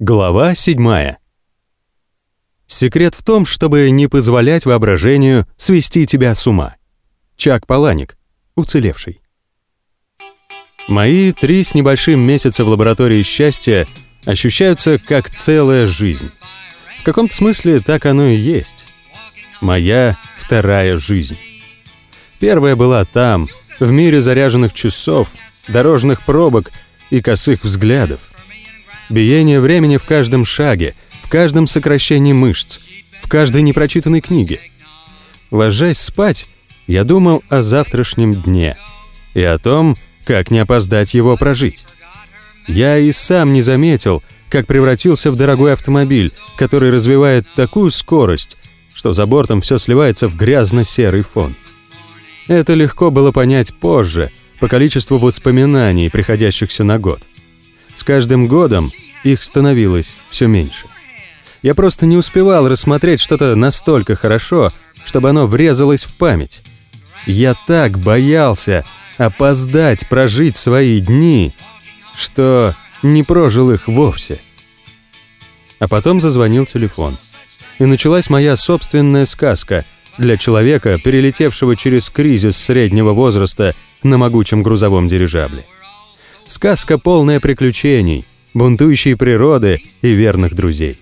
Глава 7. Секрет в том, чтобы не позволять воображению свести тебя с ума. Чак Паланик, уцелевший. Мои три с небольшим месяца в лаборатории счастья ощущаются как целая жизнь. В каком-то смысле так оно и есть. Моя вторая жизнь. Первая была там, в мире заряженных часов, дорожных пробок и косых взглядов. Биение времени в каждом шаге, в каждом сокращении мышц, в каждой непрочитанной книге. Ложась спать, я думал о завтрашнем дне и о том, как не опоздать его прожить. Я и сам не заметил, как превратился в дорогой автомобиль, который развивает такую скорость, что за бортом все сливается в грязно-серый фон. Это легко было понять позже, по количеству воспоминаний, приходящихся на год. С каждым годом их становилось все меньше. Я просто не успевал рассмотреть что-то настолько хорошо, чтобы оно врезалось в память. Я так боялся опоздать прожить свои дни, что не прожил их вовсе. А потом зазвонил телефон. И началась моя собственная сказка для человека, перелетевшего через кризис среднего возраста на могучем грузовом дирижабле. Сказка полная приключений, бунтующей природы и верных друзей.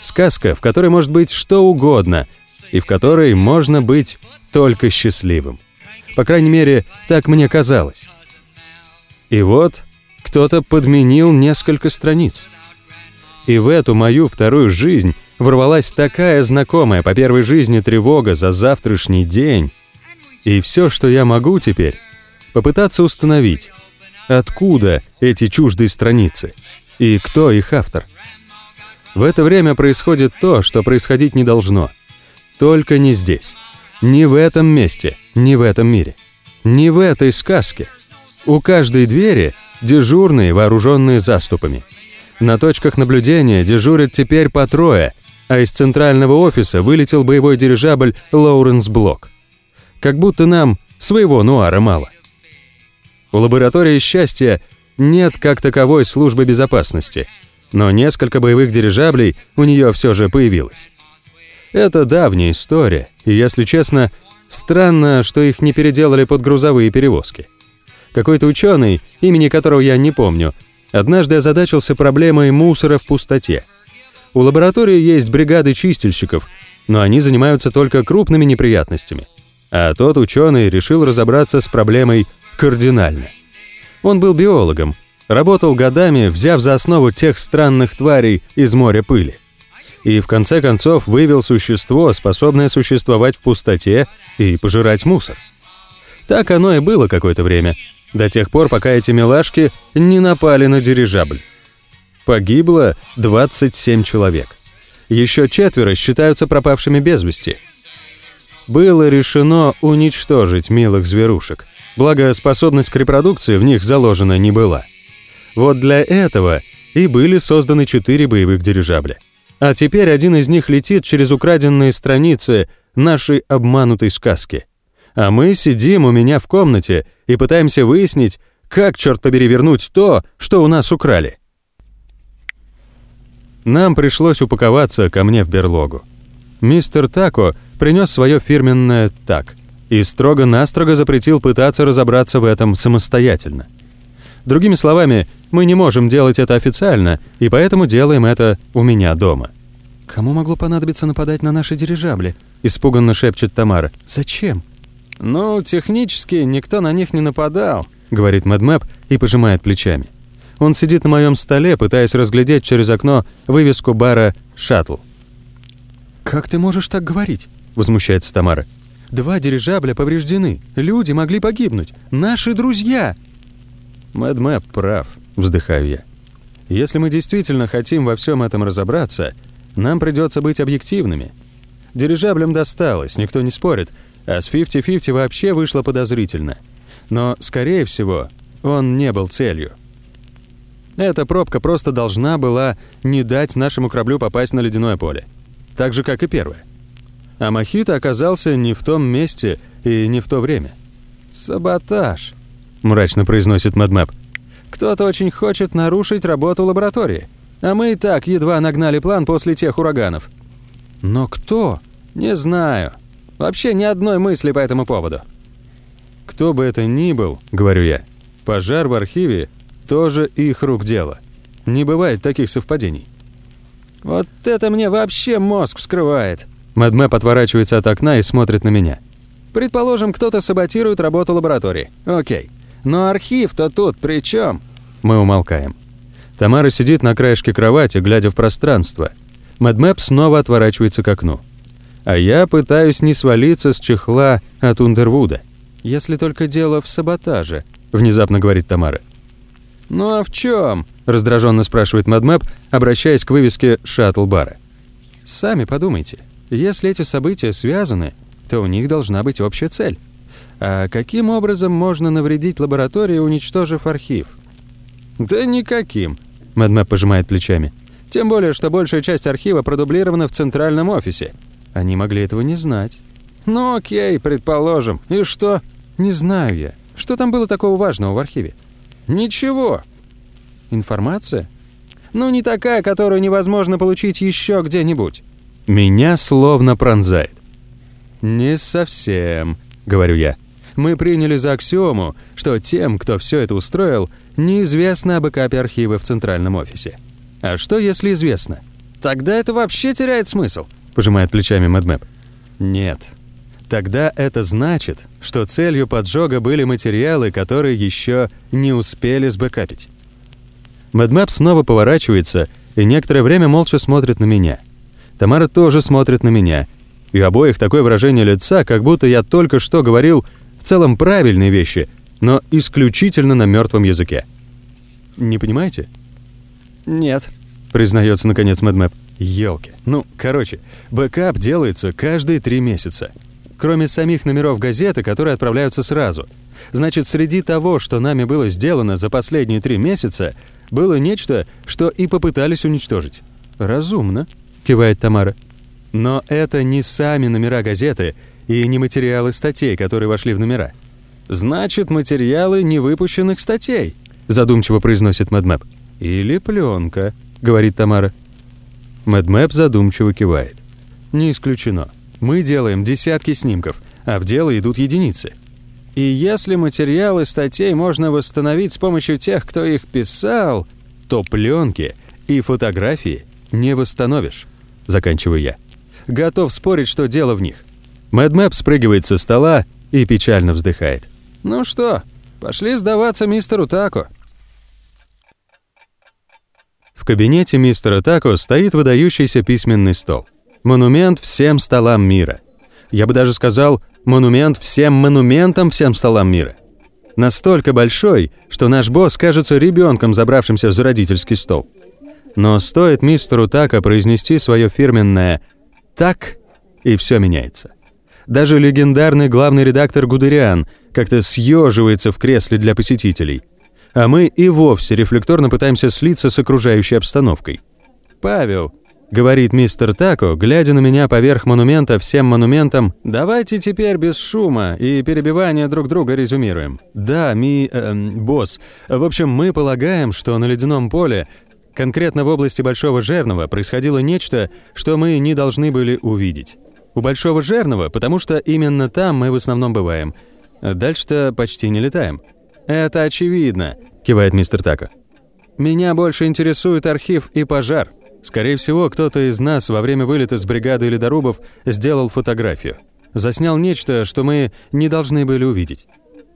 Сказка, в которой может быть что угодно, и в которой можно быть только счастливым. По крайней мере, так мне казалось. И вот кто-то подменил несколько страниц. И в эту мою вторую жизнь ворвалась такая знакомая по первой жизни тревога за завтрашний день. И все, что я могу теперь, попытаться установить, Откуда эти чуждые страницы? И кто их автор? В это время происходит то, что происходить не должно. Только не здесь. Не в этом месте, не в этом мире. Не в этой сказке. У каждой двери дежурные, вооруженные заступами. На точках наблюдения дежурят теперь по трое, а из центрального офиса вылетел боевой дирижабль «Лоуренс Блок». Как будто нам своего нуара мало. У лаборатории счастья нет как таковой службы безопасности, но несколько боевых дирижаблей у нее все же появилось. Это давняя история, и, если честно, странно, что их не переделали под грузовые перевозки. Какой-то ученый, имени которого я не помню, однажды озадачился проблемой мусора в пустоте. У лаборатории есть бригады чистильщиков, но они занимаются только крупными неприятностями. А тот ученый решил разобраться с проблемой кардинально. Он был биологом, работал годами, взяв за основу тех странных тварей из моря пыли. И в конце концов вывел существо, способное существовать в пустоте и пожирать мусор. Так оно и было какое-то время, до тех пор, пока эти милашки не напали на дирижабль. Погибло 27 человек. Еще четверо считаются пропавшими без вести. Было решено уничтожить милых зверушек – благо способность к репродукции в них заложена не была. Вот для этого и были созданы четыре боевых дирижабля. А теперь один из них летит через украденные страницы нашей обманутой сказки. А мы сидим у меня в комнате и пытаемся выяснить, как, черт побери, вернуть то, что у нас украли. Нам пришлось упаковаться ко мне в берлогу. Мистер Тако принес свое фирменное «так», и строго-настрого запретил пытаться разобраться в этом самостоятельно. Другими словами, мы не можем делать это официально, и поэтому делаем это у меня дома. «Кому могло понадобиться нападать на наши дирижабли?» – испуганно шепчет Тамара. «Зачем?» «Ну, технически никто на них не нападал», — говорит Мэдмэп и пожимает плечами. Он сидит на моем столе, пытаясь разглядеть через окно вывеску бара «Шаттл». «Как ты можешь так говорить?» — возмущается Тамара. Два дирижабля повреждены. Люди могли погибнуть. Наши друзья!» Мэд Мэп прав, вздыхаю я. Если мы действительно хотим во всем этом разобраться, нам придется быть объективными. Дирижаблям досталось, никто не спорит, а с 50-50 вообще вышло подозрительно. Но, скорее всего, он не был целью. Эта пробка просто должна была не дать нашему кораблю попасть на ледяное поле. Так же, как и первая. А Мохито оказался не в том месте и не в то время. «Саботаж», — мрачно произносит Мадмэп. «Кто-то очень хочет нарушить работу лаборатории. А мы и так едва нагнали план после тех ураганов». «Но кто?» «Не знаю. Вообще ни одной мысли по этому поводу». «Кто бы это ни был, — говорю я, — пожар в архиве тоже их рук дело. Не бывает таких совпадений». «Вот это мне вообще мозг вскрывает!» Мадмэп отворачивается от окна и смотрит на меня. «Предположим, кто-то саботирует работу лаборатории. Окей. Но архив-то тут при чем? Мы умолкаем. Тамара сидит на краешке кровати, глядя в пространство. Мадмэп снова отворачивается к окну. А я пытаюсь не свалиться с чехла от Ундервуда. «Если только дело в саботаже», — внезапно говорит Тамара. «Ну а в чем? раздраженно спрашивает Мадмэп, обращаясь к вывеске шаттл-бара. «Сами подумайте. Если эти события связаны, то у них должна быть общая цель. А каким образом можно навредить лаборатории, уничтожив архив? Да никаким, Мэдмэп пожимает плечами. Тем более, что большая часть архива продублирована в центральном офисе. Они могли этого не знать. Ну окей, предположим. И что? Не знаю я. Что там было такого важного в архиве? Ничего. Информация? Ну, не такая, которую невозможно получить еще где-нибудь. Меня словно пронзает. «Не совсем», — говорю я мы приняли за аксиому, что тем, кто все это устроил, неизвестно об бэкапе архива в центральном офисе. А что, если известно? Тогда это вообще теряет смысл, пожимает плечами Мэдмэп. Нет. Тогда это значит, что целью поджога были материалы, которые еще не успели сбэкапить. Мэдмэп снова поворачивается и некоторое время молча смотрит на меня. Тамара тоже смотрит на меня. И у обоих такое выражение лица, как будто я только что говорил в целом правильные вещи, но исключительно на мертвом языке. Не понимаете? Нет, признается наконец Мэдмэп. Ёлки. Ну, короче, бэкап делается каждые три месяца. Кроме самих номеров газеты, которые отправляются сразу. Значит, среди того, что нами было сделано за последние три месяца, было нечто, что и попытались уничтожить. «Разумно», — кивает Тамара. «Но это не сами номера газеты, и не материалы статей, которые вошли в номера. «Значит, материалы невыпущенных статей», — задумчиво произносит Мэдмэп. «Или пленка», — говорит Тамара. Мэдмэп задумчиво кивает. «Не исключено. Мы делаем десятки снимков, а в дело идут единицы. И если материалы статей можно восстановить с помощью тех, кто их писал, то пленки и фотографии не восстановишь», — заканчиваю я. «Готов спорить, что дело в них. Мэдмэп спрыгивает со стола и печально вздыхает. «Ну что, пошли сдаваться мистеру Тако». В кабинете мистера Тако стоит выдающийся письменный стол. Монумент всем столам мира. Я бы даже сказал, монумент всем монументам всем столам мира. Настолько большой, что наш босс кажется ребенком, забравшимся за родительский стол. Но стоит мистеру Тако произнести свое фирменное «так», и все меняется. Даже легендарный главный редактор Гудериан как-то съеживается в кресле для посетителей. А мы и вовсе рефлекторно пытаемся слиться с окружающей обстановкой. «Павел», — говорит мистер Тако, глядя на меня поверх монумента всем монументам, «давайте теперь без шума и перебивания друг друга резюмируем». «Да, ми... Э, босс. В общем, мы полагаем, что на ледяном поле Конкретно в области Большого Жернова происходило нечто, что мы не должны были увидеть. У Большого Жернова, потому что именно там мы в основном бываем. Дальше-то почти не летаем. Это очевидно, кивает мистер Тако. Меня больше интересует архив и пожар. Скорее всего, кто-то из нас во время вылета с бригады ледорубов сделал фотографию. Заснял нечто, что мы не должны были увидеть.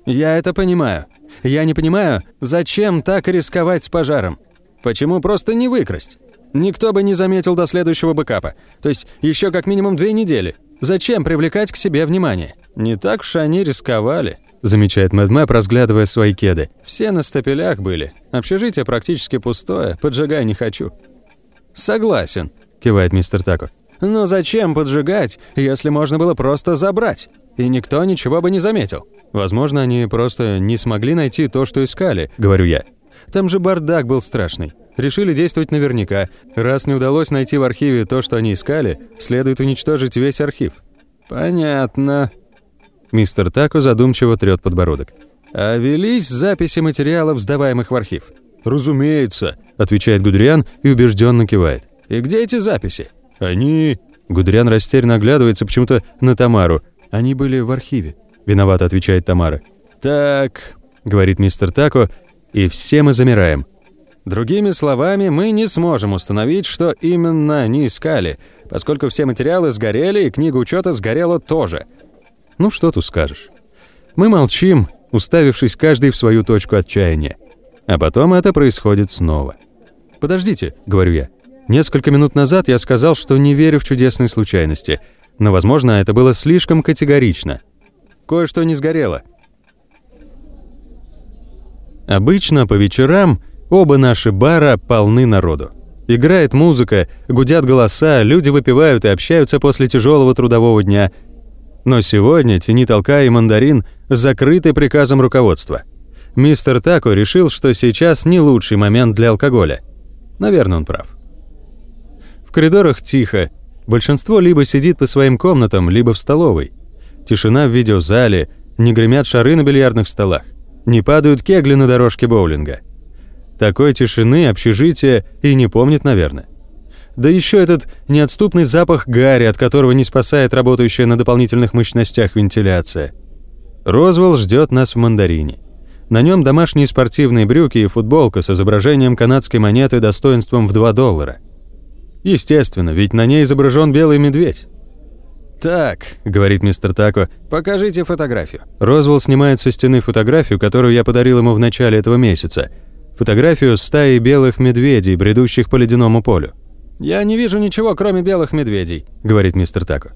Я это понимаю. Я не понимаю, зачем так рисковать с пожаром? Почему просто не выкрасть? Никто бы не заметил до следующего бэкапа. То есть еще как минимум две недели. Зачем привлекать к себе внимание? Не так уж они рисковали, замечает Мэдмэп, разглядывая свои кеды. Все на стапелях были. Общежитие практически пустое, поджигай не хочу. Согласен, кивает мистер Тако. Но зачем поджигать, если можно было просто забрать? И никто ничего бы не заметил. Возможно, они просто не смогли найти то, что искали, говорю я. Там же бардак был страшный. Решили действовать наверняка. Раз не удалось найти в архиве то, что они искали, следует уничтожить весь архив. Понятно. Мистер Тако задумчиво трёт подбородок. А велись записи материалов, сдаваемых в архив? «Разумеется», — отвечает Гудериан и убежденно кивает. «И где эти записи?» «Они...» Гудериан растерянно оглядывается почему-то на Тамару. «Они были в архиве», — виновато отвечает Тамара. «Так», — говорит мистер Тако, и все мы замираем. Другими словами, мы не сможем установить, что именно они искали, поскольку все материалы сгорели, и книга учета сгорела тоже. Ну что тут скажешь? Мы молчим, уставившись каждый в свою точку отчаяния. А потом это происходит снова. «Подождите», — говорю я. Несколько минут назад я сказал, что не верю в чудесные случайности, но, возможно, это было слишком категорично. Кое-что не сгорело. Обычно по вечерам оба наши бара полны народу. Играет музыка, гудят голоса, люди выпивают и общаются после тяжелого трудового дня. Но сегодня тени толка и мандарин закрыты приказом руководства. Мистер Тако решил, что сейчас не лучший момент для алкоголя. Наверное, он прав. В коридорах тихо. Большинство либо сидит по своим комнатам, либо в столовой. Тишина в видеозале, не гремят шары на бильярдных столах, не падают кегли на дорожке боулинга. Такой тишины общежитие и не помнит, наверное. Да еще этот неотступный запах гари, от которого не спасает работающая на дополнительных мощностях вентиляция. Розвелл ждет нас в мандарине. На нем домашние спортивные брюки и футболка с изображением канадской монеты достоинством в 2 доллара – Естественно, ведь на ней изображен белый медведь. «Так», — говорит мистер Тако, — «покажите фотографию». Розвелл снимает со стены фотографию, которую я подарил ему в начале этого месяца. Фотографию стаи белых медведей, бредущих по ледяному полю. «Я не вижу ничего, кроме белых медведей», — говорит мистер Тако.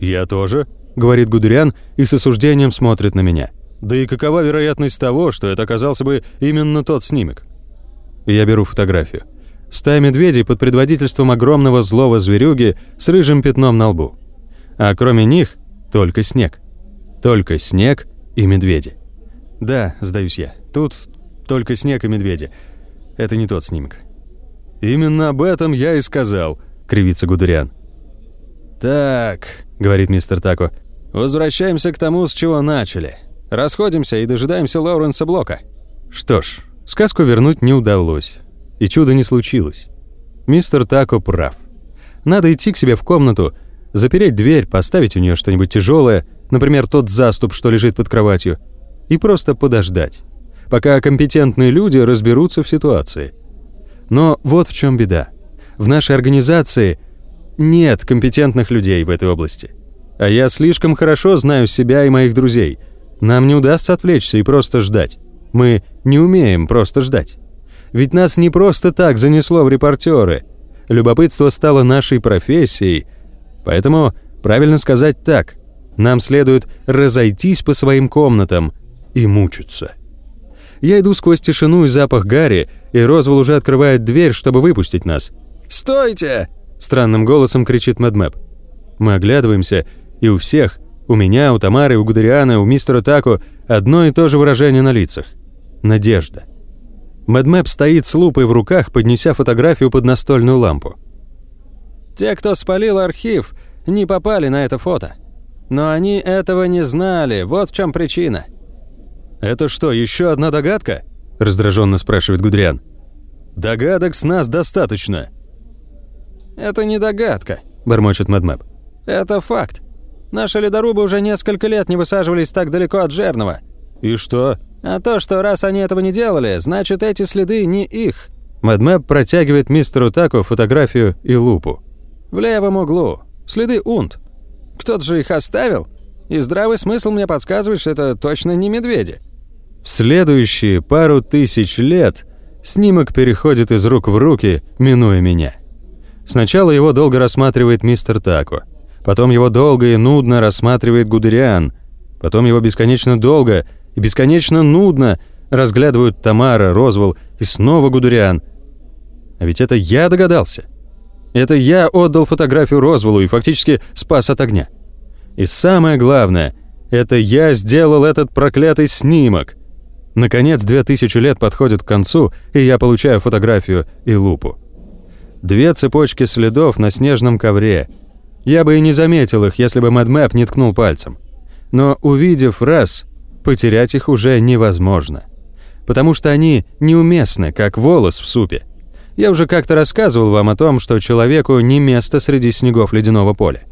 «Я тоже», — говорит Гудериан и с осуждением смотрит на меня. «Да и какова вероятность того, что это оказался бы именно тот снимок?» Я беру фотографию. Стая медведей под предводительством огромного злого зверюги с рыжим пятном на лбу. А кроме них только снег. Только снег и медведи. Да, сдаюсь я. Тут только снег и медведи. Это не тот снимок. Именно об этом я и сказал, кривится Гудериан. Так, говорит мистер Тако, возвращаемся к тому, с чего начали. Расходимся и дожидаемся Лоуренса Блока. Что ж, сказку вернуть не удалось и чуда не случилось. Мистер Тако прав. Надо идти к себе в комнату, запереть дверь, поставить у нее что-нибудь тяжелое, например, тот заступ, что лежит под кроватью, и просто подождать, пока компетентные люди разберутся в ситуации. Но вот в чем беда. В нашей организации нет компетентных людей в этой области. А я слишком хорошо знаю себя и моих друзей. Нам не удастся отвлечься и просто ждать. Мы не умеем просто ждать. Ведь нас не просто так занесло в репортеры. Любопытство стало нашей профессией. Поэтому правильно сказать так. Нам следует разойтись по своим комнатам и мучиться. Я иду сквозь тишину и запах гари, и Розвелл уже открывает дверь, чтобы выпустить нас. «Стойте!» – странным голосом кричит Мэдмэп. Мы оглядываемся, и у всех, у меня, у Тамары, у Гудериана, у мистера Тако, одно и то же выражение на лицах. Надежда. Мэдмэп стоит с лупой в руках, поднеся фотографию под настольную лампу. Те, кто спалил архив, не попали на это фото. Но они этого не знали, вот в чем причина. «Это что, еще одна догадка?» – раздраженно спрашивает Гудриан. «Догадок с нас достаточно». «Это не догадка», – бормочет Мэдмэп. «Это факт. Наши ледорубы уже несколько лет не высаживались так далеко от Жерного». «И что?» А то, что раз они этого не делали, значит, эти следы не их. Мэдмэп протягивает мистеру Таку фотографию и лупу. В левом углу. Следы унт. Кто-то же их оставил. И здравый смысл мне подсказывает, что это точно не медведи. В следующие пару тысяч лет снимок переходит из рук в руки, минуя меня. Сначала его долго рассматривает мистер Тако. Потом его долго и нудно рассматривает Гудериан. Потом его бесконечно долго и бесконечно нудно разглядывают Тамара, Розвелл и снова Гудуриан. А ведь это я догадался. Это я отдал фотографию Розвеллу и фактически спас от огня. И самое главное, это я сделал этот проклятый снимок. Наконец, две тысячи лет подходят к концу, и я получаю фотографию и лупу. Две цепочки следов на снежном ковре. Я бы и не заметил их, если бы Мэдмэп не ткнул пальцем. Но увидев раз, Потерять их уже невозможно. потому что они неуместны, как волос в супе. Я уже как-то рассказывал вам о том, что человеку не место среди снегов ледяного поля.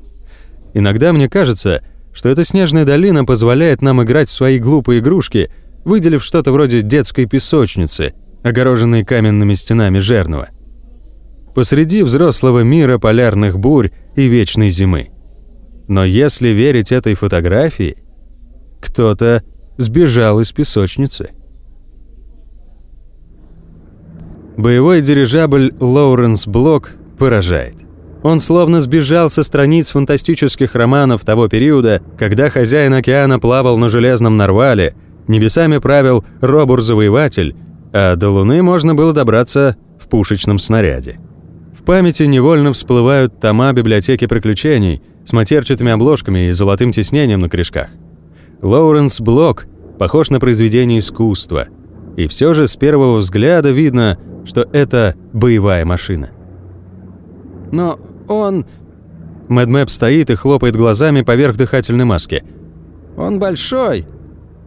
Иногда мне кажется, что эта снежная долина позволяет нам играть в свои глупые игрушки, выделив что-то вроде детской песочницы, огороженной каменными стенами жернова. Посреди взрослого мира полярных бурь и вечной зимы. Но если верить этой фотографии, кто-то сбежал из песочницы. Боевой дирижабль «Лоуренс Блок» поражает. Он словно сбежал со страниц фантастических романов того периода, когда хозяин океана плавал на железном нарвале, небесами правил робур-завоеватель, а до Луны можно было добраться в пушечном снаряде. В памяти невольно всплывают тома библиотеки приключений с матерчатыми обложками и золотым тиснением на корешках. Лоуренс Блок похож на произведение искусства, и все же с первого взгляда видно, что это боевая машина. Но он... Мэдмэп стоит и хлопает глазами поверх дыхательной маски. «Он большой!»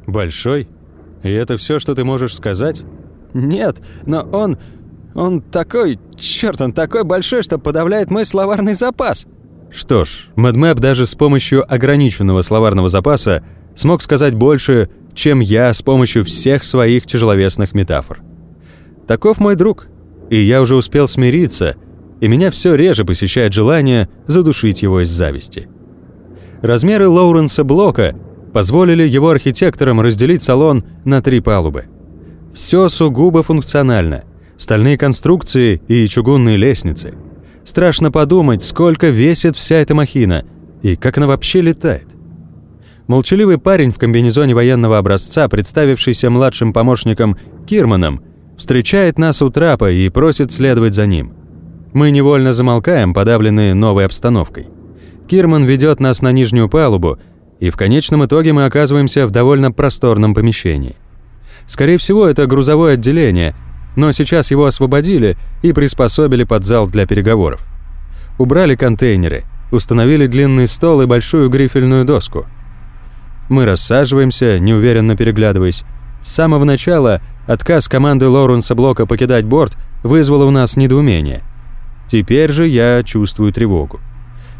«Большой? И это все, что ты можешь сказать?» «Нет, но он... Он такой... Черт, он такой большой, что подавляет мой словарный запас!» Что ж, Мэдмэп даже с помощью ограниченного словарного запаса смог сказать больше, чем я с помощью всех своих тяжеловесных метафор. Таков мой друг, и я уже успел смириться, и меня все реже посещает желание задушить его из зависти. Размеры Лоуренса Блока позволили его архитекторам разделить салон на три палубы. Все сугубо функционально. Стальные конструкции и чугунные лестницы. Страшно подумать, сколько весит вся эта махина и как она вообще летает. Молчаливый парень в комбинезоне военного образца, представившийся младшим помощником Кирманом, встречает нас у трапа и просит следовать за ним. Мы невольно замолкаем, подавленные новой обстановкой. Кирман ведет нас на нижнюю палубу, и в конечном итоге мы оказываемся в довольно просторном помещении. Скорее всего, это грузовое отделение, но сейчас его освободили и приспособили под зал для переговоров. Убрали контейнеры, установили длинный стол и большую грифельную доску. Мы рассаживаемся, неуверенно переглядываясь. С самого начала Отказ команды Лоуренса Блока покидать борт вызвал у нас недоумение. Теперь же я чувствую тревогу.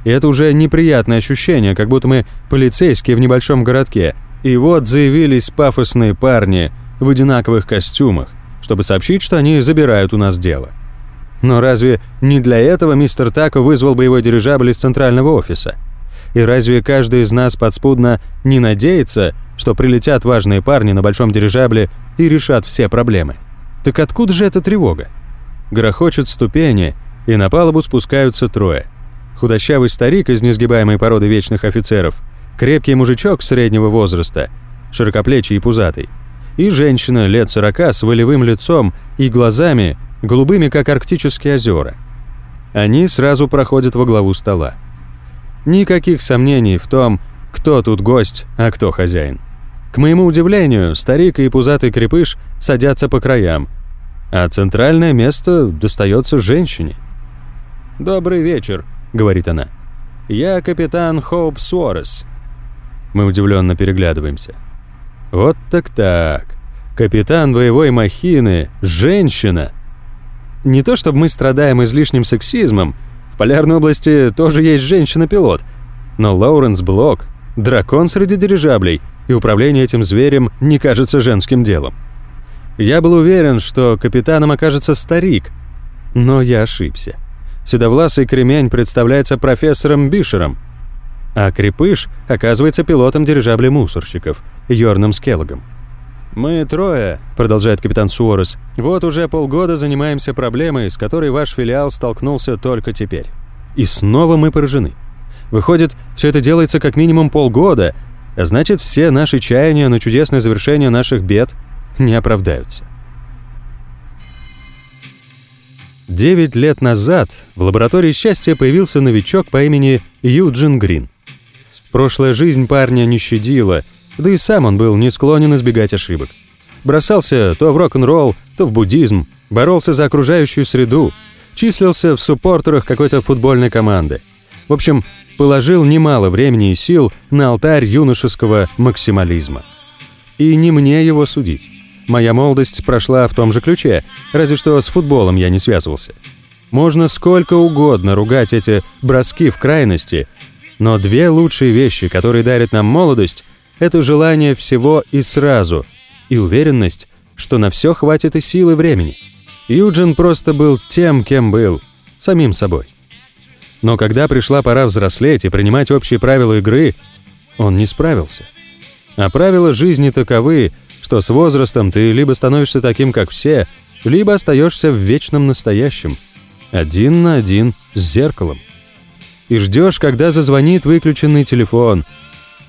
И это уже неприятное ощущение, как будто мы полицейские в небольшом городке, и вот заявились пафосные парни в одинаковых костюмах, чтобы сообщить, что они забирают у нас дело. Но разве не для этого мистер Тако вызвал боевой дирижабль из центрального офиса? И разве каждый из нас подспудно не надеется, что прилетят важные парни на большом дирижабле и решат все проблемы. Так откуда же эта тревога? Грохочут ступени, и на палубу спускаются трое. Худощавый старик из несгибаемой породы вечных офицеров, крепкий мужичок среднего возраста, широкоплечий и пузатый, и женщина лет сорока с волевым лицом и глазами, голубыми, как арктические озера. Они сразу проходят во главу стола. Никаких сомнений в том, кто тут гость, а кто хозяин. К моему удивлению, старик и пузатый крепыш садятся по краям, а центральное место достается женщине. «Добрый вечер», — говорит она. «Я капитан Хоуп Суорес». Мы удивленно переглядываемся. «Вот так-так. Капитан боевой махины, женщина». Не то чтобы мы страдаем излишним сексизмом, полярной области тоже есть женщина-пилот, но Лоуренс Блок — дракон среди дирижаблей — и управление этим зверем не кажется женским делом. Я был уверен, что капитаном окажется старик, но я ошибся. Седовласый кремень представляется профессором Бишером, а крепыш оказывается пилотом дирижабля мусорщиков, Йорном Скеллогом. «Мы трое», — продолжает капитан Суорес, — «вот уже полгода занимаемся проблемой, с которой ваш филиал столкнулся только теперь. И снова мы поражены. Выходит, все это делается как минимум полгода, а значит, все наши чаяния на чудесное завершение наших бед не оправдаются. Девять лет назад в лаборатории счастья появился новичок по имени Юджин Грин. Прошлая жизнь парня не щадила, да и сам он был не склонен избегать ошибок. Бросался то в рок-н-ролл, то в буддизм, боролся за окружающую среду, числился в суппортерах какой-то футбольной команды. В общем, положил немало времени и сил на алтарь юношеского максимализма. И не мне его судить. моя молодость прошла в том же ключе, разве что с футболом я не связывался. Можно сколько угодно ругать эти броски в крайности, но две лучшие вещи, которые дарят нам молодость, это желание всего и сразу, и уверенность, что на все хватит и силы времени. Юджин просто был тем, кем был, самим собой. Но когда пришла пора взрослеть и принимать общие правила игры, он не справился. А правила жизни таковы, что с возрастом ты либо становишься таким, как все, либо остаешься в вечном настоящем, один на один с зеркалом. И ждешь, когда зазвонит выключенный телефон.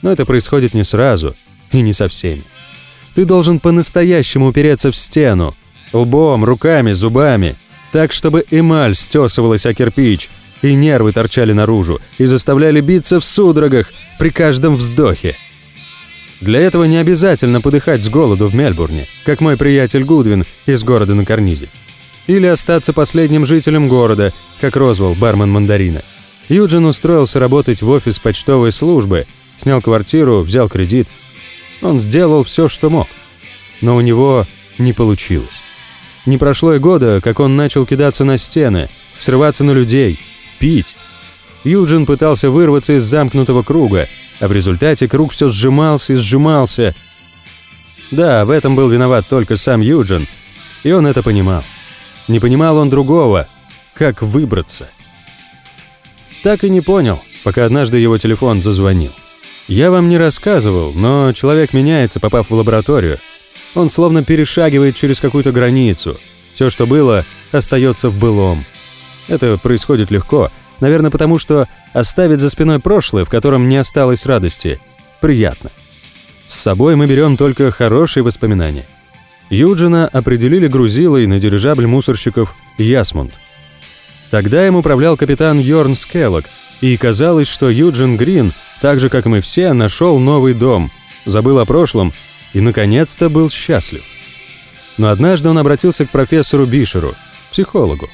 Но это происходит не сразу и не со всеми. Ты должен по-настоящему упереться в стену, лбом, руками, зубами, так, чтобы эмаль стесывалась о кирпич, и нервы торчали наружу, и заставляли биться в судорогах при каждом вздохе. Для этого не обязательно подыхать с голоду в Мельбурне, как мой приятель Гудвин из города на карнизе. Или остаться последним жителем города, как Розвелл, бармен мандарина. Юджин устроился работать в офис почтовой службы, снял квартиру, взял кредит. Он сделал все, что мог. Но у него не получилось. Не прошло и года, как он начал кидаться на стены, срываться на людей, пить. Юджин пытался вырваться из замкнутого круга, а в результате круг все сжимался и сжимался. Да, в этом был виноват только сам Юджин, и он это понимал. Не понимал он другого, как выбраться. Так и не понял, пока однажды его телефон зазвонил. Я вам не рассказывал, но человек меняется, попав в лабораторию. Он словно перешагивает через какую-то границу. Все, что было, остается в былом. Это происходит легко, наверное, потому что оставить за спиной прошлое, в котором не осталось радости, приятно. С собой мы берем только хорошие воспоминания. Юджина определили грузилой на дирижабль мусорщиков «Ясмунд». Тогда им управлял капитан Йорн Скеллок, и казалось, что Юджин Грин, так же как мы все, нашел новый дом, забыл о прошлом и, наконец-то, был счастлив. Но однажды он обратился к профессору Бишеру, психологу.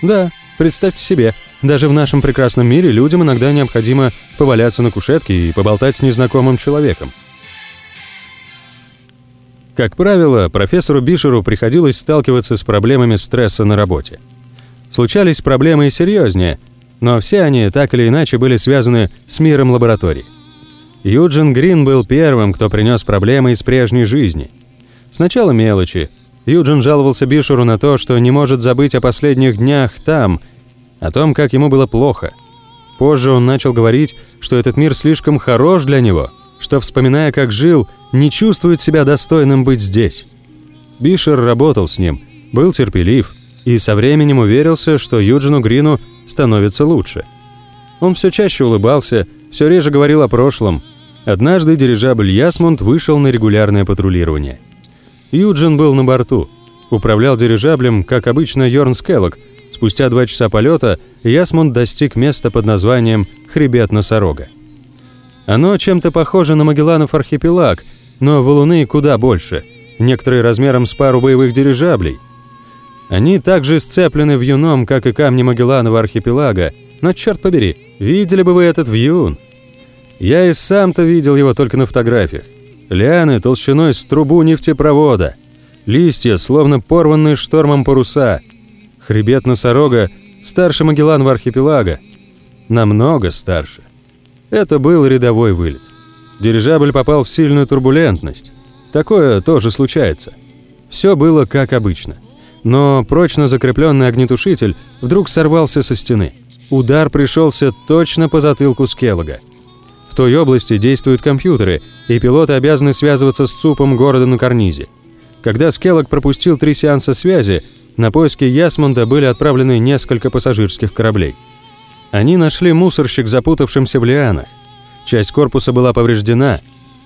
Да, представьте себе, даже в нашем прекрасном мире людям иногда необходимо поваляться на кушетке и поболтать с незнакомым человеком. Как правило, профессору Бишеру приходилось сталкиваться с проблемами стресса на работе. Случались проблемы и серьезнее, но все они так или иначе были связаны с миром лабораторий. Юджин Грин был первым, кто принес проблемы из прежней жизни. Сначала мелочи. Юджин жаловался Бишеру на то, что не может забыть о последних днях там, о том, как ему было плохо. Позже он начал говорить, что этот мир слишком хорош для него, что, вспоминая, как жил, не чувствует себя достойным быть здесь. Бишер работал с ним, был терпелив и со временем уверился, что Юджину Грину становится лучше. Он все чаще улыбался, все реже говорил о прошлом. Однажды дирижабль «Ясмунд» вышел на регулярное патрулирование. Юджин был на борту. Управлял дирижаблем, как обычно, Йорн Скеллок. Спустя два часа полета Ясмунд достиг места под названием «Хребет носорога». Оно чем-то похоже на Магелланов архипелаг – но валуны куда больше, некоторые размером с пару боевых дирижаблей. Они также сцеплены вьюном, как и камни Магелланова архипелага, но черт побери, видели бы вы этот вьюн? Я и сам-то видел его только на фотографиях. Лианы толщиной с трубу нефтепровода, листья, словно порванные штормом паруса, хребет носорога старше Магелланова архипелага, намного старше. Это был рядовой вылет. Дирижабль попал в сильную турбулентность. Такое тоже случается. Все было как обычно. Но прочно закрепленный огнетушитель вдруг сорвался со стены. Удар пришелся точно по затылку Скеллога. В той области действуют компьютеры, и пилоты обязаны связываться с ЦУПом города на карнизе. Когда Скеллог пропустил три сеанса связи, на поиски Ясмонда были отправлены несколько пассажирских кораблей. Они нашли мусорщик, запутавшимся в лианах. Часть корпуса была повреждена.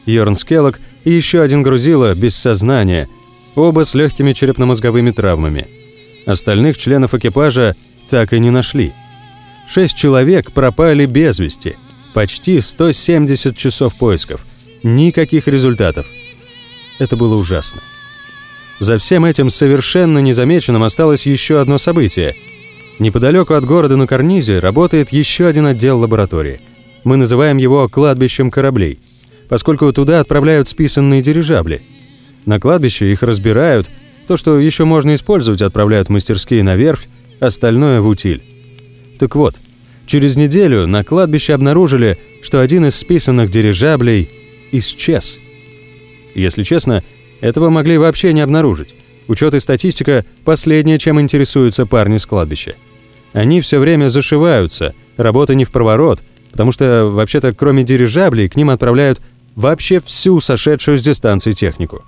Йорн Скеллок и еще один грузило без сознания, оба с легкими черепно-мозговыми травмами. Остальных членов экипажа так и не нашли. Шесть человек пропали без вести. Почти 170 часов поисков. Никаких результатов. Это было ужасно. За всем этим совершенно незамеченным осталось еще одно событие. Неподалеку от города на Карнизе работает еще один отдел лаборатории – мы называем его кладбищем кораблей, поскольку туда отправляют списанные дирижабли. На кладбище их разбирают, то, что еще можно использовать, отправляют в мастерские на верфь, остальное в утиль. Так вот, через неделю на кладбище обнаружили, что один из списанных дирижаблей исчез. Если честно, этого могли вообще не обнаружить. Учет и статистика – последнее, чем интересуются парни с кладбища. Они все время зашиваются, работа не в проворот, потому что, вообще-то, кроме дирижаблей, к ним отправляют вообще всю сошедшую с дистанции технику.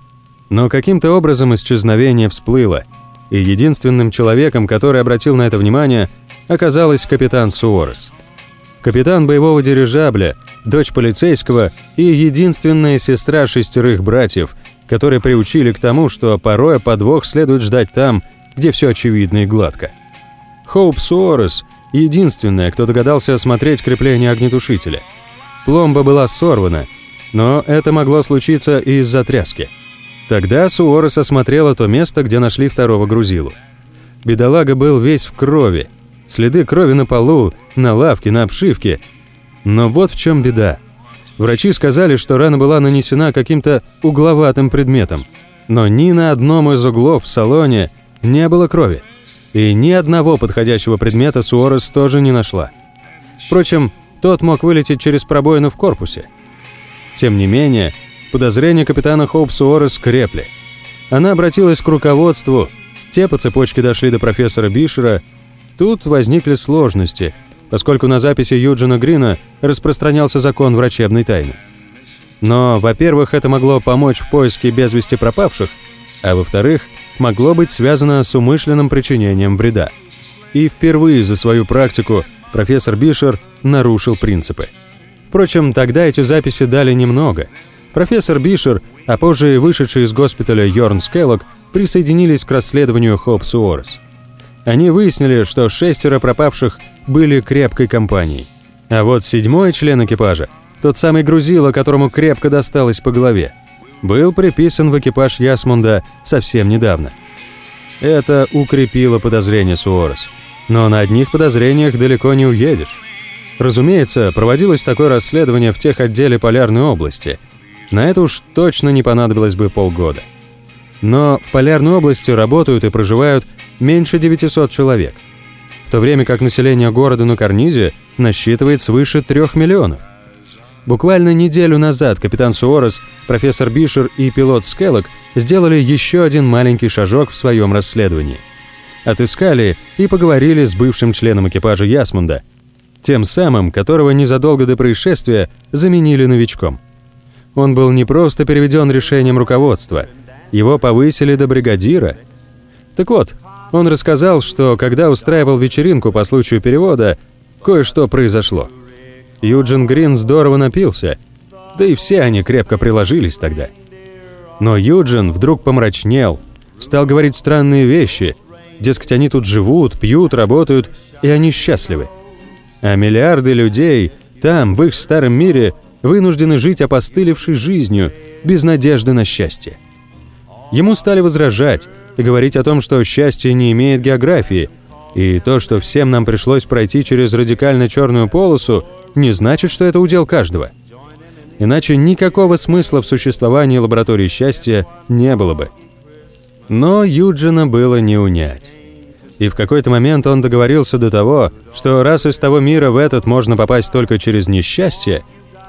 Но каким-то образом исчезновение всплыло, и единственным человеком, который обратил на это внимание, оказалась капитан Суорес. Капитан боевого дирижабля, дочь полицейского и единственная сестра шестерых братьев, которые приучили к тому, что порой подвох следует ждать там, где все очевидно и гладко. Хоуп Суорес – единственная, кто догадался осмотреть крепление огнетушителя. Пломба была сорвана, но это могло случиться и из-за тряски – Тогда Суорес осмотрела то место, где нашли второго грузилу. Бедолага был весь в крови. Следы крови на полу, на лавке, на обшивке. Но вот в чем беда. Врачи сказали, что рана была нанесена каким-то угловатым предметом. Но ни на одном из углов в салоне не было крови. И ни одного подходящего предмета Суорес тоже не нашла. Впрочем, тот мог вылететь через пробоину в корпусе. Тем не менее, Подозрения капитана Хоупса Уоррес крепли. Она обратилась к руководству, те по цепочке дошли до профессора Бишера. Тут возникли сложности, поскольку на записи Юджина Грина распространялся закон врачебной тайны. Но, во-первых, это могло помочь в поиске без вести пропавших, а во-вторых, могло быть связано с умышленным причинением вреда. И впервые за свою практику профессор Бишер нарушил принципы. Впрочем, тогда эти записи дали немного – Профессор Бишер, а позже вышедший из госпиталя Йорн Скеллог, присоединились к расследованию Хопс Уоррес. Они выяснили, что шестеро пропавших были крепкой компанией. А вот седьмой член экипажа, тот самый грузило, которому крепко досталось по голове, был приписан в экипаж Ясмунда совсем недавно. Это укрепило подозрения Суорес. Но на одних подозрениях далеко не уедешь. Разумеется, проводилось такое расследование в тех отделе Полярной области – на это уж точно не понадобилось бы полгода. Но в полярной области работают и проживают меньше 900 человек, в то время как население города на Карнизе насчитывает свыше 3 миллионов. Буквально неделю назад капитан Суорес, профессор Бишер и пилот Скеллок сделали еще один маленький шажок в своем расследовании. Отыскали и поговорили с бывшим членом экипажа Ясмунда, тем самым, которого незадолго до происшествия заменили новичком. Он был не просто переведен решением руководства, его повысили до бригадира. Так вот, он рассказал, что когда устраивал вечеринку по случаю перевода, кое-что произошло. Юджин Грин здорово напился, да и все они крепко приложились тогда. Но Юджин вдруг помрачнел, стал говорить странные вещи, дескать, они тут живут, пьют, работают, и они счастливы. А миллиарды людей там, в их старом мире, вынуждены жить опостылевшей жизнью, без надежды на счастье. Ему стали возражать и говорить о том, что счастье не имеет географии, и то, что всем нам пришлось пройти через радикально черную полосу, не значит, что это удел каждого. Иначе никакого смысла в существовании лаборатории счастья не было бы. Но Юджина было не унять. И в какой-то момент он договорился до того, что раз из того мира в этот можно попасть только через несчастье,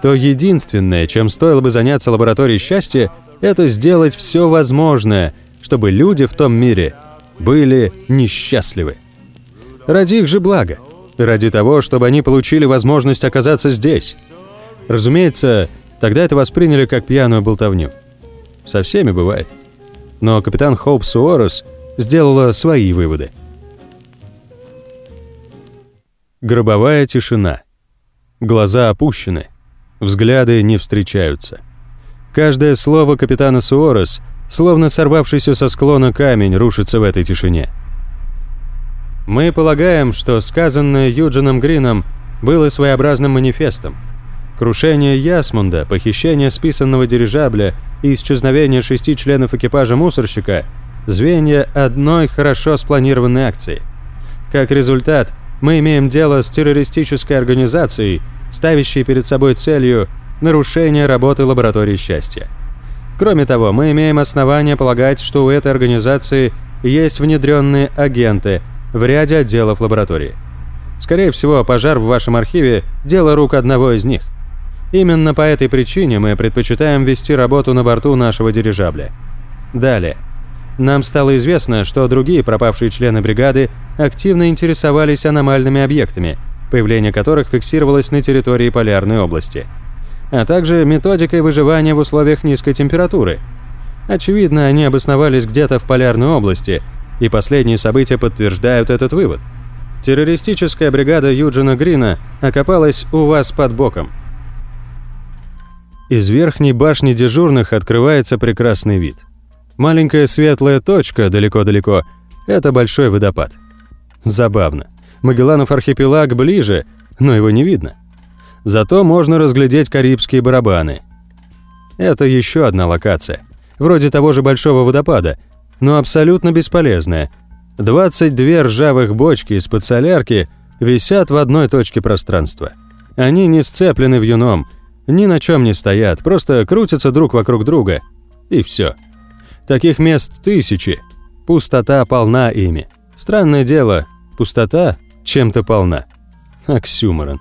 то единственное, чем стоило бы заняться лабораторией счастья, это сделать все возможное, чтобы люди в том мире были несчастливы. Ради их же блага. Ради того, чтобы они получили возможность оказаться здесь. Разумеется, тогда это восприняли как пьяную болтовню. Со всеми бывает. Но капитан Хоуп Суорос сделала свои выводы. Гробовая тишина. Глаза опущены. Взгляды не встречаются. Каждое слово капитана Суорес, словно сорвавшийся со склона камень, рушится в этой тишине. Мы полагаем, что сказанное Юджином Грином было своеобразным манифестом. Крушение Ясмунда, похищение списанного дирижабля и исчезновение шести членов экипажа мусорщика – звенья одной хорошо спланированной акции. Как результат, мы имеем дело с террористической организацией – ставящие перед собой целью нарушение работы лаборатории счастья. Кроме того, мы имеем основания полагать, что у этой организации есть внедренные агенты в ряде отделов лаборатории. Скорее всего, пожар в вашем архиве – дело рук одного из них. Именно по этой причине мы предпочитаем вести работу на борту нашего дирижабля. Далее. Нам стало известно, что другие пропавшие члены бригады активно интересовались аномальными объектами, появление которых фиксировалось на территории Полярной области, а также методикой выживания в условиях низкой температуры. Очевидно, они обосновались где-то в Полярной области, и последние события подтверждают этот вывод. Террористическая бригада Юджина Грина окопалась у вас под боком. Из верхней башни дежурных открывается прекрасный вид – Маленькая светлая точка далеко-далеко – это большой водопад. Забавно. Магелланов архипелаг ближе, но его не видно. Зато можно разглядеть Карибские барабаны. Это еще одна локация. Вроде того же большого водопада, но абсолютно бесполезная. 22 ржавых бочки из-под солярки висят в одной точке пространства. Они не сцеплены в юном, ни на чем не стоят, просто крутятся друг вокруг друга. И все. Таких мест тысячи. Пустота полна ими. Странное дело, пустота чем-то полна. Оксюморон.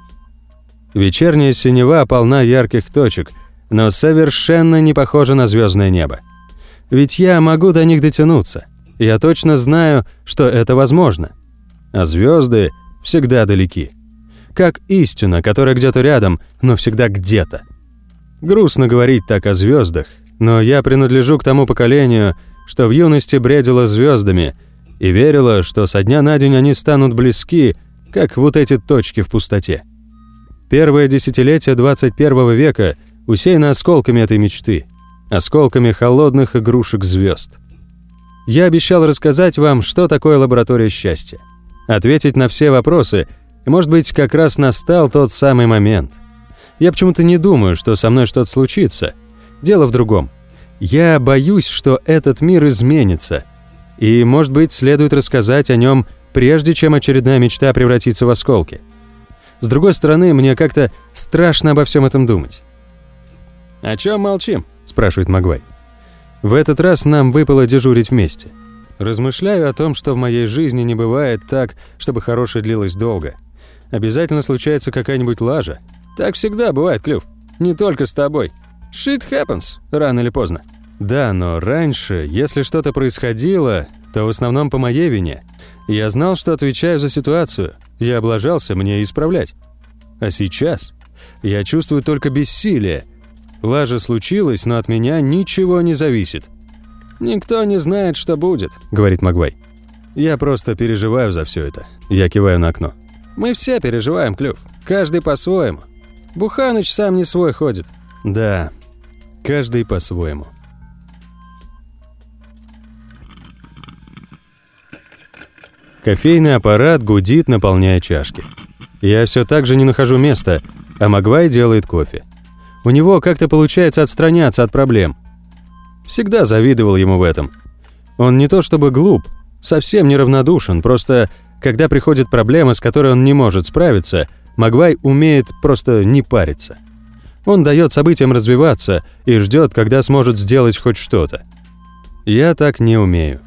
Вечерняя синева полна ярких точек, но совершенно не похожа на звездное небо. Ведь я могу до них дотянуться. Я точно знаю, что это возможно. А звезды всегда далеки. Как истина, которая где-то рядом, но всегда где-то. Грустно говорить так о звездах, но я принадлежу к тому поколению, что в юности бредило звездами и верила, что со дня на день они станут близки, как вот эти точки в пустоте. Первое десятилетие 21 века усеяно осколками этой мечты, осколками холодных игрушек звезд. Я обещал рассказать вам, что такое лаборатория счастья, ответить на все вопросы, и, может быть, как раз настал тот самый момент. Я почему-то не думаю, что со мной что-то случится – Дело в другом. Я боюсь, что этот мир изменится. И, может быть, следует рассказать о нем, прежде чем очередная мечта превратится в осколки. С другой стороны, мне как-то страшно обо всем этом думать. «О чем молчим?» – спрашивает Магвай. В этот раз нам выпало дежурить вместе. Размышляю о том, что в моей жизни не бывает так, чтобы хорошее длилось долго. Обязательно случается какая-нибудь лажа. Так всегда бывает, Клюв. Не только с тобой. Shit happens, рано или поздно. Да, но раньше, если что-то происходило, то в основном по моей вине. Я знал, что отвечаю за ситуацию. Я облажался, мне исправлять. А сейчас я чувствую только бессилие. Лажа случилась, но от меня ничего не зависит. «Никто не знает, что будет», — говорит Магвай. «Я просто переживаю за все это». Я киваю на окно. «Мы все переживаем, Клюв. Каждый по-своему. Буханыч сам не свой ходит». «Да, каждый по-своему. Кофейный аппарат гудит, наполняя чашки. Я все так же не нахожу места, а Магвай делает кофе. У него как-то получается отстраняться от проблем. Всегда завидовал ему в этом. Он не то чтобы глуп, совсем неравнодушен, просто когда приходит проблема, с которой он не может справиться, Магвай умеет просто не париться. Он дает событиям развиваться и ждет, когда сможет сделать хоть что-то. Я так не умею.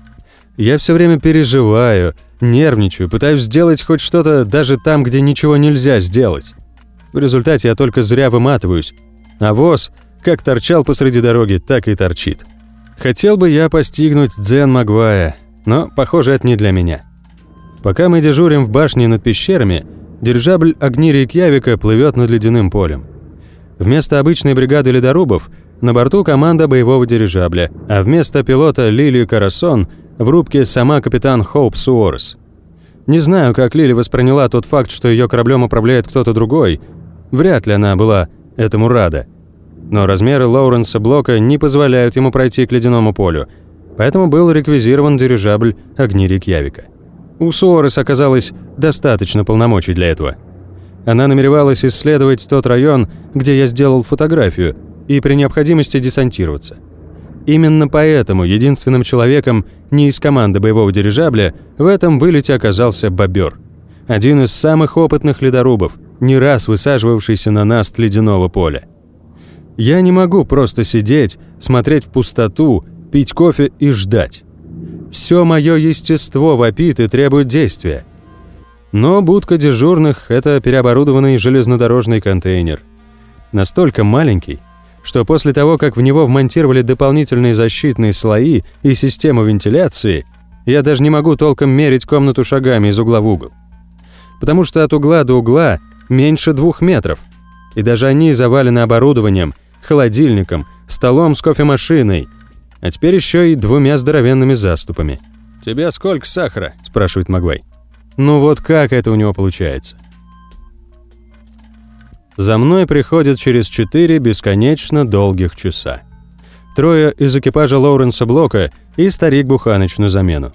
Я все время переживаю, нервничаю, пытаюсь сделать хоть что-то даже там, где ничего нельзя сделать. В результате я только зря выматываюсь, а воз как торчал посреди дороги, так и торчит. Хотел бы я постигнуть дзен Магвая, но, похоже, это не для меня. Пока мы дежурим в башне над пещерами, дирижабль огни Рейкьявика плывет над ледяным полем. Вместо обычной бригады ледорубов на борту команда боевого дирижабля, а вместо пилота Лили Карасон в рубке сама капитан Хоуп Суорес. Не знаю, как Лили восприняла тот факт, что ее кораблем управляет кто-то другой. Вряд ли она была этому рада. Но размеры Лоуренса Блока не позволяют ему пройти к ледяному полю, поэтому был реквизирован дирижабль «Огни Рикьявика». У Суорес оказалось достаточно полномочий для этого – она намеревалась исследовать тот район, где я сделал фотографию, и при необходимости десантироваться. Именно поэтому единственным человеком не из команды боевого дирижабля в этом вылете оказался бобер. Один из самых опытных ледорубов, не раз высаживавшийся на наст ледяного поля. Я не могу просто сидеть, смотреть в пустоту, пить кофе и ждать. Все мое естество вопит и требует действия. Но будка дежурных – это переоборудованный железнодорожный контейнер. Настолько маленький, что после того, как в него вмонтировали дополнительные защитные слои и систему вентиляции, я даже не могу толком мерить комнату шагами из угла в угол. Потому что от угла до угла меньше двух метров. И даже они завалены оборудованием, холодильником, столом с кофемашиной, а теперь еще и двумя здоровенными заступами. «Тебе сколько сахара?» – спрашивает Магвай. Ну вот как это у него получается? За мной приходят через четыре бесконечно долгих часа. Трое из экипажа Лоуренса Блока и старик Буханыч на замену.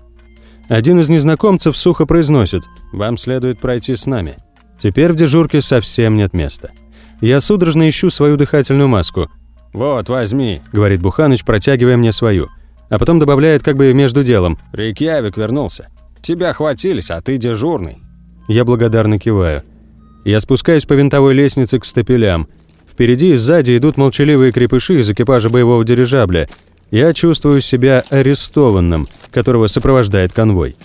Один из незнакомцев сухо произносит «Вам следует пройти с нами». Теперь в дежурке совсем нет места. Я судорожно ищу свою дыхательную маску. «Вот, возьми», — говорит Буханыч, протягивая мне свою. А потом добавляет как бы между делом. «Рейкьявик вернулся». Тебя хватились, а ты дежурный». Я благодарно киваю. Я спускаюсь по винтовой лестнице к стапелям. Впереди и сзади идут молчаливые крепыши из экипажа боевого дирижабля. Я чувствую себя арестованным, которого сопровождает конвой.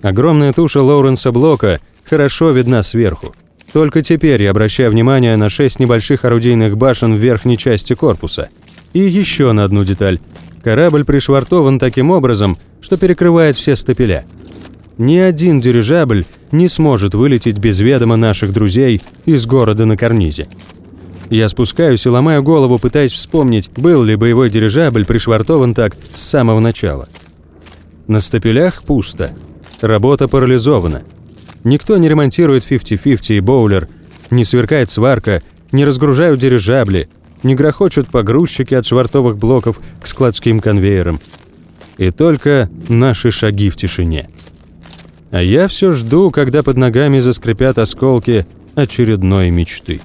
Огромная туша Лоуренса Блока хорошо видна сверху. Только теперь я обращаю внимание на шесть небольших орудийных башен в верхней части корпуса. И еще на одну деталь. Корабль пришвартован таким образом, что перекрывает все стапеля. Ни один дирижабль не сможет вылететь без ведома наших друзей из города на карнизе. Я спускаюсь и ломаю голову, пытаясь вспомнить, был ли боевой дирижабль пришвартован так с самого начала. На стапелях пусто. Работа парализована. Никто не ремонтирует 50-50 и боулер, не сверкает сварка, не разгружают дирижабли, не грохочут погрузчики от швартовых блоков к складским конвейерам. И только наши шаги в тишине. А я все жду, когда под ногами заскрипят осколки очередной мечты.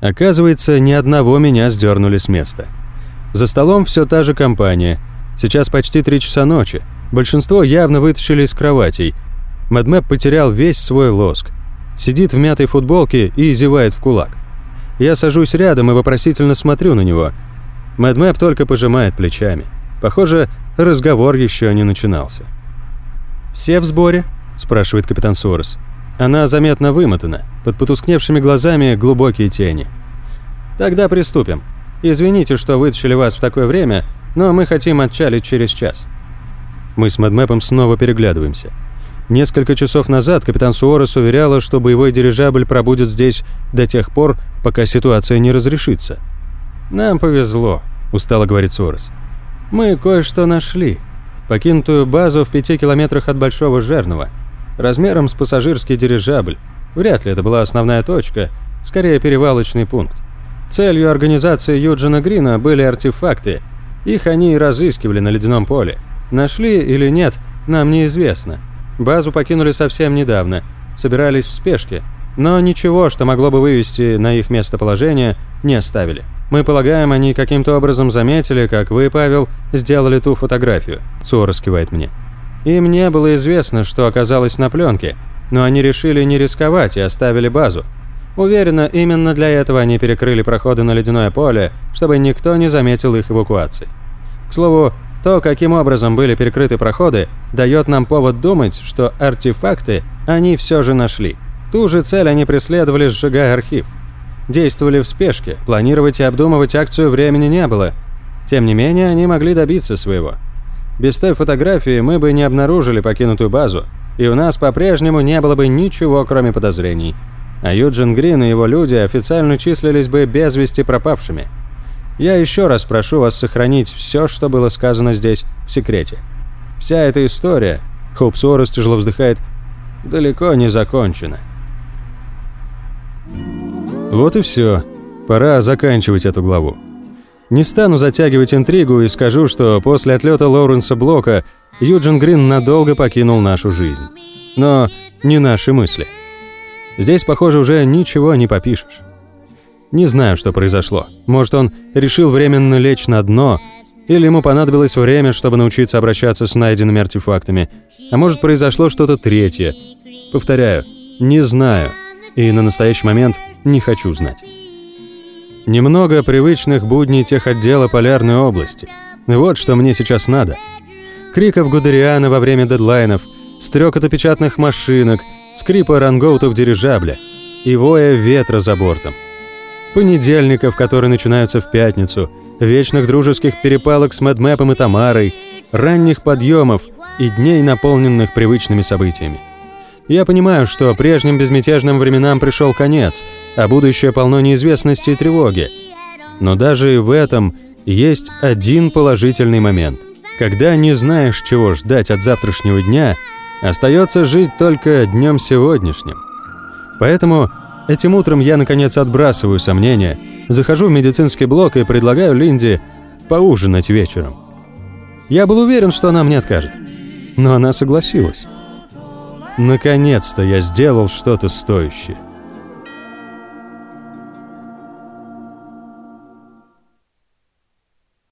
Оказывается, ни одного меня сдернули с места. За столом все та же компания. Сейчас почти три часа ночи. Большинство явно вытащили из кроватей. Мэдмэп потерял весь свой лоск. Сидит в мятой футболке и зевает в кулак. Я сажусь рядом и вопросительно смотрю на него. Мэдмэп только пожимает плечами. Похоже, разговор еще не начинался. «Все в сборе?» – спрашивает капитан Сорос. Она заметно вымотана, под потускневшими глазами глубокие тени. «Тогда приступим. Извините, что вытащили вас в такое время, но мы хотим отчалить через час». Мы с Мэдмэпом снова переглядываемся. Несколько часов назад капитан Суорос уверяла, что боевой дирижабль пробудет здесь до тех пор, пока ситуация не разрешится. «Нам повезло», – устало говорит Суорос. Мы кое-что нашли. Покинутую базу в пяти километрах от Большого Жернова. Размером с пассажирский дирижабль. Вряд ли это была основная точка, скорее перевалочный пункт. Целью организации Юджина Грина были артефакты. Их они и разыскивали на ледяном поле. Нашли или нет, нам неизвестно. Базу покинули совсем недавно. Собирались в спешке. Но ничего, что могло бы вывести на их местоположение, не оставили. Мы полагаем, они каким-то образом заметили, как вы, Павел, сделали ту фотографию. Суор раскивает мне. Им не было известно, что оказалось на пленке, но они решили не рисковать и оставили базу. Уверена, именно для этого они перекрыли проходы на ледяное поле, чтобы никто не заметил их эвакуации. К слову, то, каким образом были перекрыты проходы, дает нам повод думать, что артефакты они все же нашли. Ту же цель они преследовали, сжигая архив. Действовали в спешке, планировать и обдумывать акцию времени не было. Тем не менее, они могли добиться своего. Без той фотографии мы бы не обнаружили покинутую базу, и у нас по-прежнему не было бы ничего, кроме подозрений. А Юджин Грин и его люди официально числились бы без вести пропавшими. Я еще раз прошу вас сохранить все, что было сказано здесь, в секрете. Вся эта история, Хоуп Сорос тяжело вздыхает, далеко не закончена. Вот и все. Пора заканчивать эту главу. Не стану затягивать интригу и скажу, что после отлета Лоуренса Блока Юджин Грин надолго покинул нашу жизнь. Но не наши мысли. Здесь, похоже, уже ничего не попишешь. Не знаю, что произошло. Может, он решил временно лечь на дно, или ему понадобилось время, чтобы научиться обращаться с найденными артефактами. А может, произошло что-то третье. Повторяю, не знаю. И на настоящий момент не хочу знать. Немного привычных будней техотдела Полярной области. Вот что мне сейчас надо. Криков Гудериана во время дедлайнов, стрекота печатных машинок, скрипа рангоутов дирижабля и воя ветра за бортом. Понедельников, которые начинаются в пятницу, вечных дружеских перепалок с Мэдмэпом и Тамарой, ранних подъемов и дней, наполненных привычными событиями. Я понимаю, что прежним безмятежным временам пришел конец, а будущее полно неизвестности и тревоги. Но даже в этом есть один положительный момент. Когда не знаешь, чего ждать от завтрашнего дня, остается жить только днем сегодняшним. Поэтому этим утром я, наконец, отбрасываю сомнения, захожу в медицинский блок и предлагаю Линде поужинать вечером. Я был уверен, что она мне откажет. Но она согласилась. Наконец-то я сделал что-то стоящее.